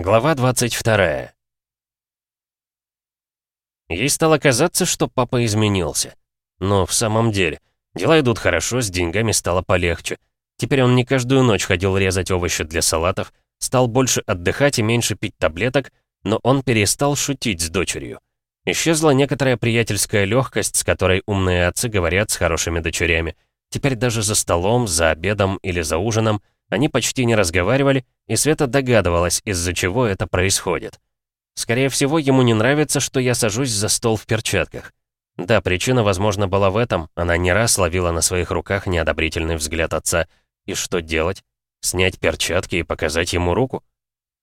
Глава 22 Ей стало казаться, что папа изменился. Но в самом деле, дела идут хорошо, с деньгами стало полегче. Теперь он не каждую ночь ходил резать овощи для салатов, стал больше отдыхать и меньше пить таблеток, но он перестал шутить с дочерью. Исчезла некоторая приятельская легкость, с которой умные отцы говорят с хорошими дочерями. Теперь даже за столом, за обедом или за ужином они почти не разговаривали, и Света догадывалась, из-за чего это происходит. Скорее всего, ему не нравится, что я сажусь за стол в перчатках. Да, причина, возможно, была в этом. Она не раз ловила на своих руках неодобрительный взгляд отца. И что делать? Снять перчатки и показать ему руку?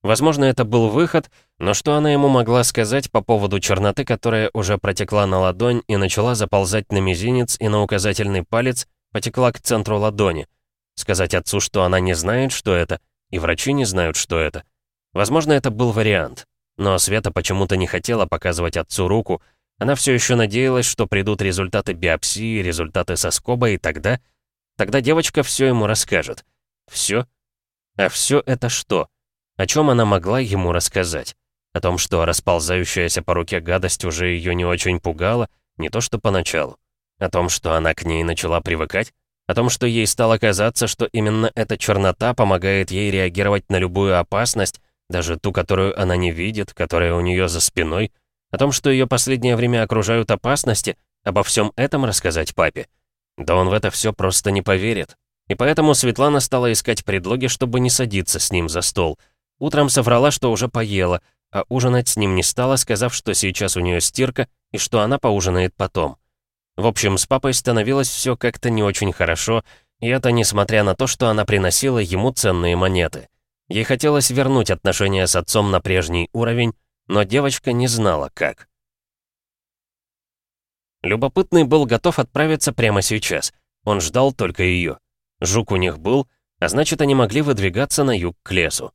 Возможно, это был выход, но что она ему могла сказать по поводу черноты, которая уже протекла на ладонь и начала заползать на мизинец и на указательный палец, потекла к центру ладони? Сказать отцу, что она не знает, что это, и врачи не знают, что это. Возможно, это был вариант. Но Света почему-то не хотела показывать отцу руку. Она все еще надеялась, что придут результаты биопсии, результаты соскоба, и тогда... Тогда девочка все ему расскажет. Все? А все это что? О чем она могла ему рассказать? О том, что расползающаяся по руке гадость уже ее не очень пугала, не то что поначалу. О том, что она к ней начала привыкать? О том, что ей стало казаться, что именно эта чернота помогает ей реагировать на любую опасность, даже ту, которую она не видит, которая у нее за спиной. О том, что ее последнее время окружают опасности, обо всем этом рассказать папе. Да он в это все просто не поверит. И поэтому Светлана стала искать предлоги, чтобы не садиться с ним за стол. Утром соврала, что уже поела, а ужинать с ним не стала, сказав, что сейчас у нее стирка и что она поужинает потом. В общем, с папой становилось все как-то не очень хорошо, и это несмотря на то, что она приносила ему ценные монеты. Ей хотелось вернуть отношения с отцом на прежний уровень, но девочка не знала, как. Любопытный был готов отправиться прямо сейчас. Он ждал только ее. Жук у них был, а значит, они могли выдвигаться на юг к лесу.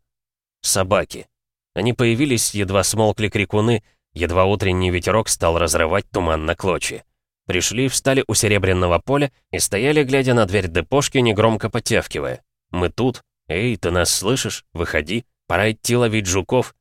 Собаки. Они появились, едва смолкли крикуны, едва утренний ветерок стал разрывать туман на клочья. Пришли, встали у серебряного поля и стояли, глядя на дверь депошки, негромко потявкивая. «Мы тут. Эй, ты нас слышишь? Выходи. Пора идти ловить жуков».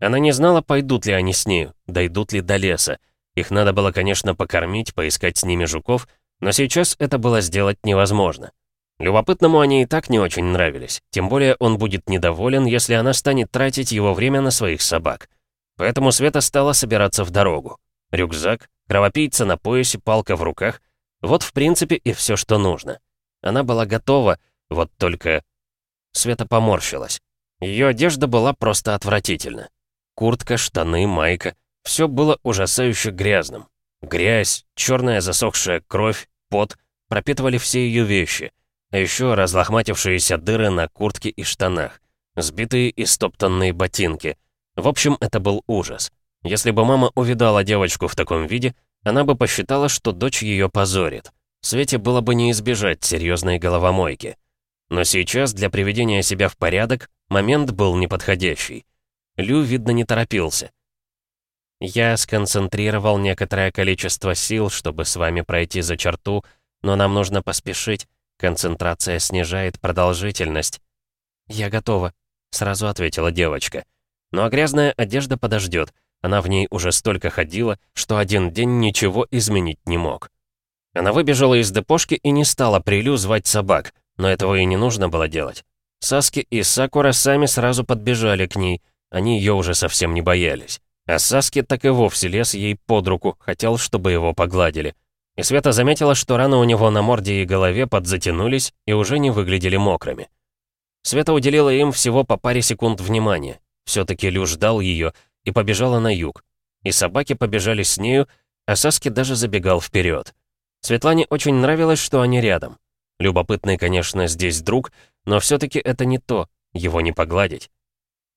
Она не знала, пойдут ли они с нею, дойдут ли до леса. Их надо было, конечно, покормить, поискать с ними жуков, но сейчас это было сделать невозможно. Любопытному они и так не очень нравились, тем более он будет недоволен, если она станет тратить его время на своих собак. Поэтому Света стала собираться в дорогу. Рюкзак, Кровопийца на поясе, палка в руках. Вот, в принципе, и все, что нужно. Она была готова, вот только... Света поморщилась. Ее одежда была просто отвратительна. Куртка, штаны, майка. Все было ужасающе грязным. Грязь, черная засохшая кровь, пот пропитывали все ее вещи. А еще разлохматившиеся дыры на куртке и штанах. Сбитые и стоптанные ботинки. В общем, это был ужас. Если бы мама увидала девочку в таком виде, она бы посчитала, что дочь ее позорит. Свете было бы не избежать серьезной головомойки. Но сейчас для приведения себя в порядок момент был неподходящий. Лю, видно, не торопился. «Я сконцентрировал некоторое количество сил, чтобы с вами пройти за черту, но нам нужно поспешить. Концентрация снижает продолжительность». «Я готова», — сразу ответила девочка. «Ну а грязная одежда подождет. Она в ней уже столько ходила, что один день ничего изменить не мог. Она выбежала из депошки и не стала Прилю звать собак, но этого и не нужно было делать. Саски и Сакура сами сразу подбежали к ней, они ее уже совсем не боялись. А Саски так и вовсе лез ей под руку, хотел, чтобы его погладили. И Света заметила, что раны у него на морде и голове подзатянулись и уже не выглядели мокрыми. Света уделила им всего по паре секунд внимания. Все-таки Лю ждал ее, и побежала на юг. И собаки побежали с нею, а Саски даже забегал вперед. Светлане очень нравилось, что они рядом. Любопытный, конечно, здесь друг, но все-таки это не то, его не погладить.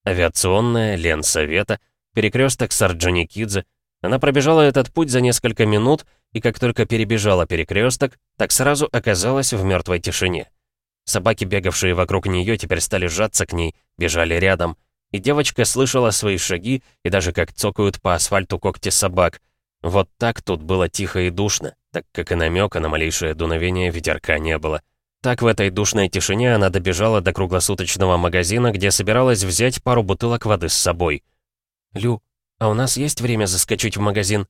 Авиационная, Лен Совета, перекресток Сарджоникидзе. Она пробежала этот путь за несколько минут, и как только перебежала перекресток, так сразу оказалась в мертвой тишине. Собаки, бегавшие вокруг нее, теперь стали сжаться к ней, бежали рядом — и девочка слышала свои шаги и даже как цокают по асфальту когти собак. Вот так тут было тихо и душно, так как и намека на малейшее дуновение ветерка не было. Так в этой душной тишине она добежала до круглосуточного магазина, где собиралась взять пару бутылок воды с собой. «Лю, а у нас есть время заскочить в магазин?»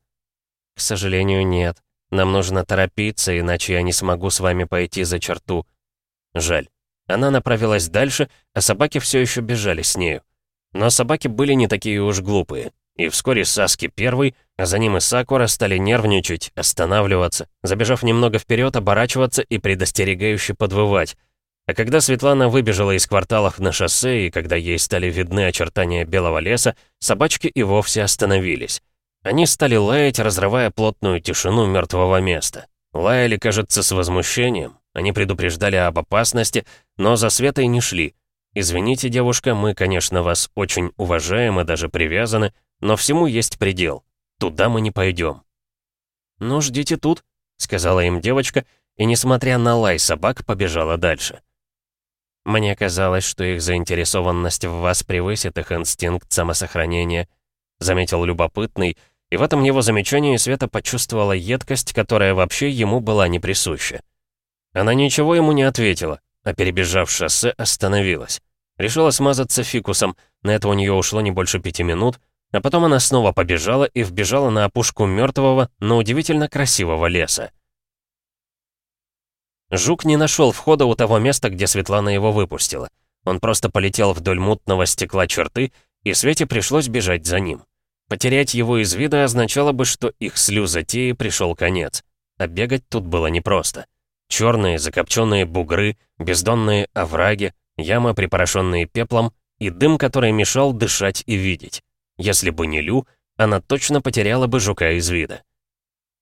«К сожалению, нет. Нам нужно торопиться, иначе я не смогу с вами пойти за черту». Жаль. Она направилась дальше, а собаки все еще бежали с нею. Но собаки были не такие уж глупые. И вскоре Саски первый, а за ним и Сакура стали нервничать, останавливаться, забежав немного вперед, оборачиваться и предостерегающе подвывать. А когда Светлана выбежала из кварталов на шоссе, и когда ей стали видны очертания белого леса, собачки и вовсе остановились. Они стали лаять, разрывая плотную тишину мертвого места. Лаяли, кажется, с возмущением. Они предупреждали об опасности, но за Светой не шли. «Извините, девушка, мы, конечно, вас очень уважаем и даже привязаны, но всему есть предел. Туда мы не пойдем. «Ну, ждите тут», — сказала им девочка, и, несмотря на лай собак, побежала дальше. Мне казалось, что их заинтересованность в вас превысит их инстинкт самосохранения, заметил любопытный, и в этом его замечании Света почувствовала едкость, которая вообще ему была не присуща. Она ничего ему не ответила, а перебежав шоссе, остановилась. Решила смазаться фикусом, на это у нее ушло не больше пяти минут, а потом она снова побежала и вбежала на опушку мертвого, но удивительно красивого леса. Жук не нашел входа у того места, где Светлана его выпустила. Он просто полетел вдоль мутного стекла черты, и Свете пришлось бежать за ним. Потерять его из вида означало бы, что их слюзатеи пришел конец. А бегать тут было непросто. Черные закопченные бугры, бездонные овраги, ямы, припорошенные пеплом, и дым, который мешал дышать и видеть. Если бы не Лю, она точно потеряла бы жука из вида.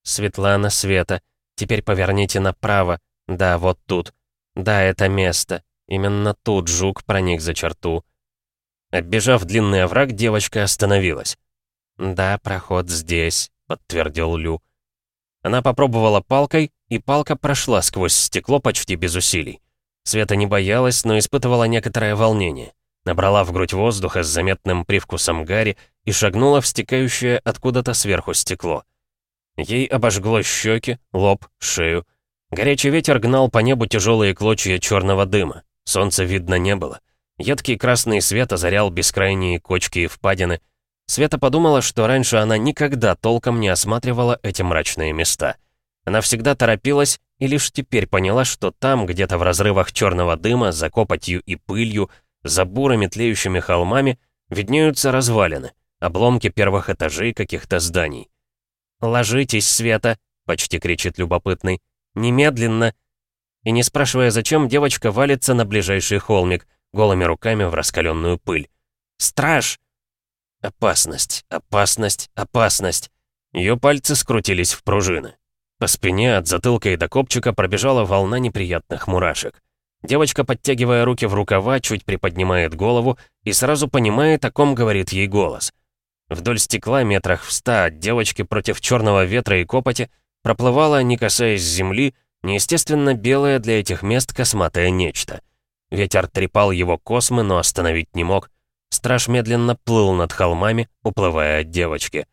«Светлана, Света, теперь поверните направо. Да, вот тут. Да, это место. Именно тут жук проник за черту». Оббежав длинный овраг, девочка остановилась. «Да, проход здесь», — подтвердил Лю. Она попробовала палкой, и палка прошла сквозь стекло почти без усилий. Света не боялась, но испытывала некоторое волнение набрала в грудь воздуха с заметным привкусом гари и шагнула в стекающее откуда-то сверху стекло. Ей обожгло щеки, лоб, шею. Горячий ветер гнал по небу тяжелые клочья черного дыма. Солнца видно не было. Едкий красный свет озарял бескрайние кочки и впадины. Света подумала, что раньше она никогда толком не осматривала эти мрачные места. Она всегда торопилась и лишь теперь поняла, что там, где-то в разрывах черного дыма, за копотью и пылью, за бурыми тлеющими холмами виднеются развалины, обломки первых этажей каких-то зданий. «Ложитесь, Света!» — почти кричит любопытный. «Немедленно!» И не спрашивая зачем, девочка валится на ближайший холмик, голыми руками в раскаленную пыль. «Страж!» Опасность, опасность, опасность. Ее пальцы скрутились в пружины. По спине от затылка и до копчика пробежала волна неприятных мурашек. Девочка, подтягивая руки в рукава, чуть приподнимает голову и сразу понимает, о ком говорит ей голос. Вдоль стекла метрах в ста от девочки против черного ветра и копоти проплывала, не касаясь земли, неестественно белое для этих мест косматое нечто. Ветер трепал его космы, но остановить не мог. Страж медленно плыл над холмами, уплывая от девочки.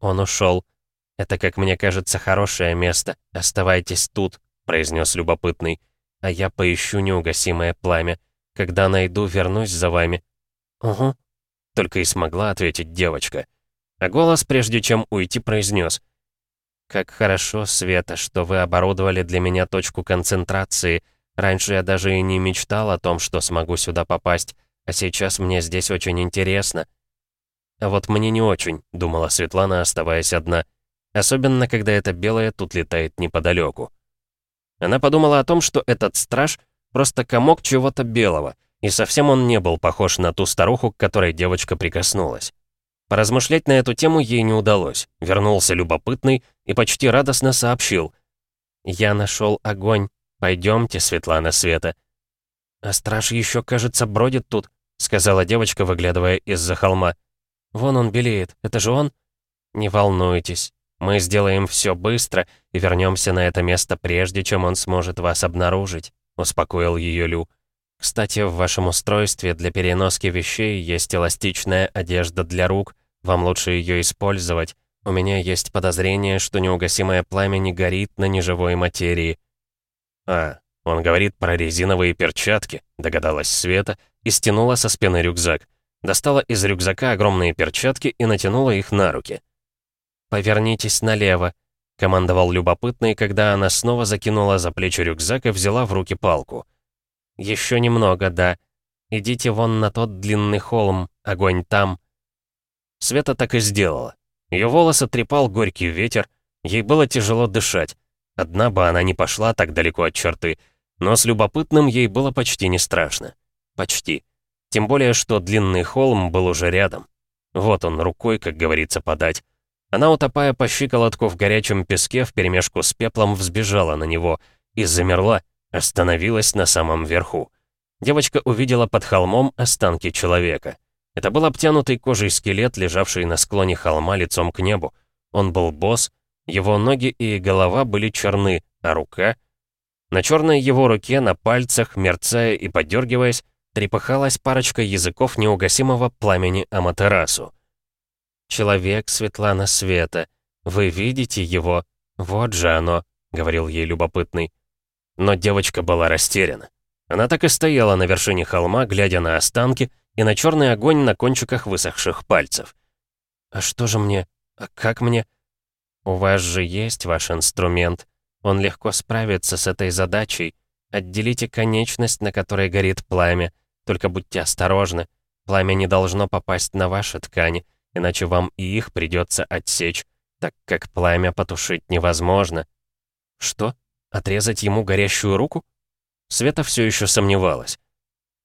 Он ушел. «Это, как мне кажется, хорошее место. Оставайтесь тут», — произнес любопытный а я поищу неугасимое пламя. Когда найду, вернусь за вами». «Угу», — только и смогла ответить девочка. А голос, прежде чем уйти, произнес. «Как хорошо, Света, что вы оборудовали для меня точку концентрации. Раньше я даже и не мечтал о том, что смогу сюда попасть, а сейчас мне здесь очень интересно». «А вот мне не очень», — думала Светлана, оставаясь одна. «Особенно, когда это белое тут летает неподалеку. Она подумала о том, что этот страж просто комок чего-то белого, и совсем он не был похож на ту старуху, к которой девочка прикоснулась. Поразмышлять на эту тему ей не удалось. Вернулся любопытный и почти радостно сообщил. «Я нашел огонь. Пойдемте, Светлана Света». «А страж еще, кажется, бродит тут», — сказала девочка, выглядывая из-за холма. «Вон он белеет. Это же он?» «Не волнуйтесь. Мы сделаем все быстро и вернемся на это место прежде, чем он сможет вас обнаружить», — успокоил ее Лю. «Кстати, в вашем устройстве для переноски вещей есть эластичная одежда для рук. Вам лучше ее использовать. У меня есть подозрение, что неугасимое пламя не горит на неживой материи». «А, Он говорит про резиновые перчатки, догадалась Света и стянула со спины рюкзак. Достала из рюкзака огромные перчатки и натянула их на руки. «Повернитесь налево», — командовал любопытный, когда она снова закинула за плечи рюкзак и взяла в руки палку. «Еще немного, да. Идите вон на тот длинный холм, огонь там». Света так и сделала. Ее волосы трепал горький ветер, ей было тяжело дышать. Одна бы она не пошла так далеко от черты, но с любопытным ей было почти не страшно. Почти. Тем более, что длинный холм был уже рядом. Вот он, рукой, как говорится, подать. Она, утопая по щиколотку в горячем песке, вперемешку с пеплом взбежала на него и замерла, остановилась на самом верху. Девочка увидела под холмом останки человека. Это был обтянутый кожей скелет, лежавший на склоне холма лицом к небу. Он был босс, его ноги и голова были черны, а рука на черной его руке, на пальцах, мерцая и подергиваясь, трепыхалась парочка языков неугасимого пламени Аматерасу. «Человек Светлана Света, вы видите его? Вот же оно», — говорил ей любопытный. Но девочка была растеряна. Она так и стояла на вершине холма, глядя на останки и на черный огонь на кончиках высохших пальцев. «А что же мне? А как мне?» «У вас же есть ваш инструмент», он легко справится с этой задачей. Отделите конечность, на которой горит пламя. Только будьте осторожны. Пламя не должно попасть на ваши ткани, иначе вам и их придется отсечь, так как пламя потушить невозможно. Что? Отрезать ему горящую руку? Света все еще сомневалась.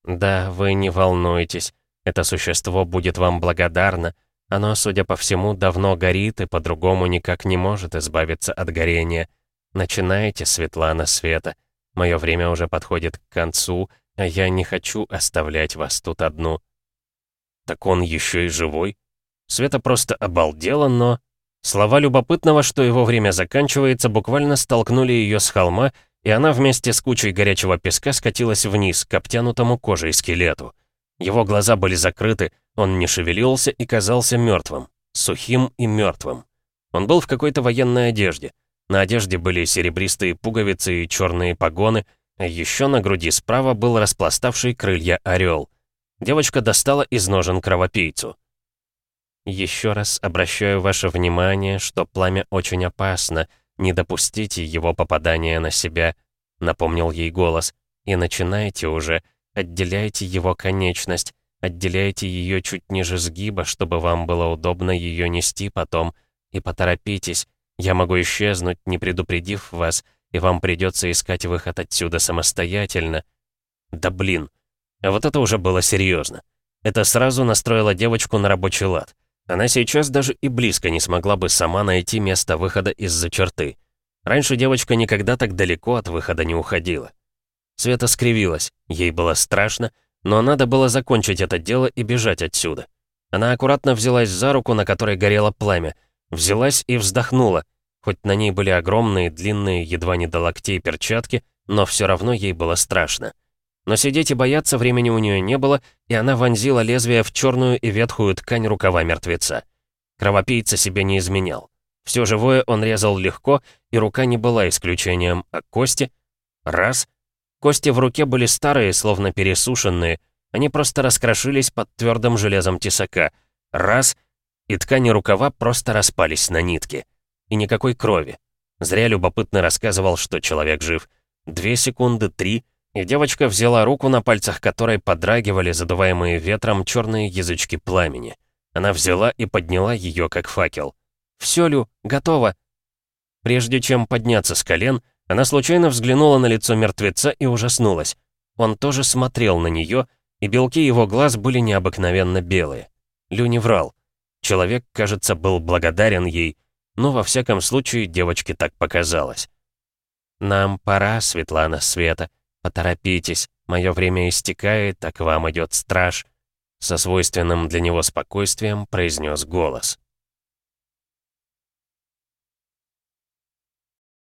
Да, вы не волнуйтесь. Это существо будет вам благодарно. Оно, судя по всему, давно горит и по-другому никак не может избавиться от горения. Начинайте, Светлана Света. Мое время уже подходит к концу, а я не хочу оставлять вас тут одну». «Так он еще и живой?» Света просто обалдела, но... Слова любопытного, что его время заканчивается, буквально столкнули ее с холма, и она вместе с кучей горячего песка скатилась вниз, к обтянутому кожей скелету. Его глаза были закрыты, он не шевелился и казался мертвым, сухим и мертвым. Он был в какой-то военной одежде. На одежде были серебристые пуговицы и черные погоны, еще на груди справа был распластавший крылья орел. Девочка достала из ножен кровопийцу. «Еще раз обращаю ваше внимание, что пламя очень опасно. Не допустите его попадания на себя», — напомнил ей голос. «И начинайте уже. Отделяйте его конечность. Отделяйте ее чуть ниже сгиба, чтобы вам было удобно ее нести потом. И поторопитесь, я могу исчезнуть, не предупредив вас, и вам придется искать выход отсюда самостоятельно. Да блин. Вот это уже было серьезно. Это сразу настроило девочку на рабочий лад. Она сейчас даже и близко не смогла бы сама найти место выхода из-за черты. Раньше девочка никогда так далеко от выхода не уходила. Света скривилась, ей было страшно, но надо было закончить это дело и бежать отсюда. Она аккуратно взялась за руку, на которой горело пламя, взялась и вздохнула, Хоть на ней были огромные, длинные, едва не до локтей перчатки, но все равно ей было страшно. Но сидеть и бояться времени у нее не было, и она вонзила лезвие в черную и ветхую ткань рукава мертвеца. Кровопийца себе не изменял. Все живое он резал легко, и рука не была исключением, а кости... Раз. Кости в руке были старые, словно пересушенные. Они просто раскрошились под твердым железом тесака. Раз. И ткани рукава просто распались на нитки. И никакой крови. Зря любопытно рассказывал, что человек жив. Две секунды, три, и девочка взяла руку, на пальцах которой подрагивали задуваемые ветром черные язычки пламени. Она взяла и подняла ее, как факел. «Все, Лю, готово!» Прежде чем подняться с колен, она случайно взглянула на лицо мертвеца и ужаснулась. Он тоже смотрел на нее, и белки его глаз были необыкновенно белые. Лю не врал. Человек, кажется, был благодарен ей, но во всяком случае девочке так показалось. «Нам пора, Светлана Света. Поторопитесь. Мое время истекает, а к вам идет страж», со свойственным для него спокойствием произнес голос.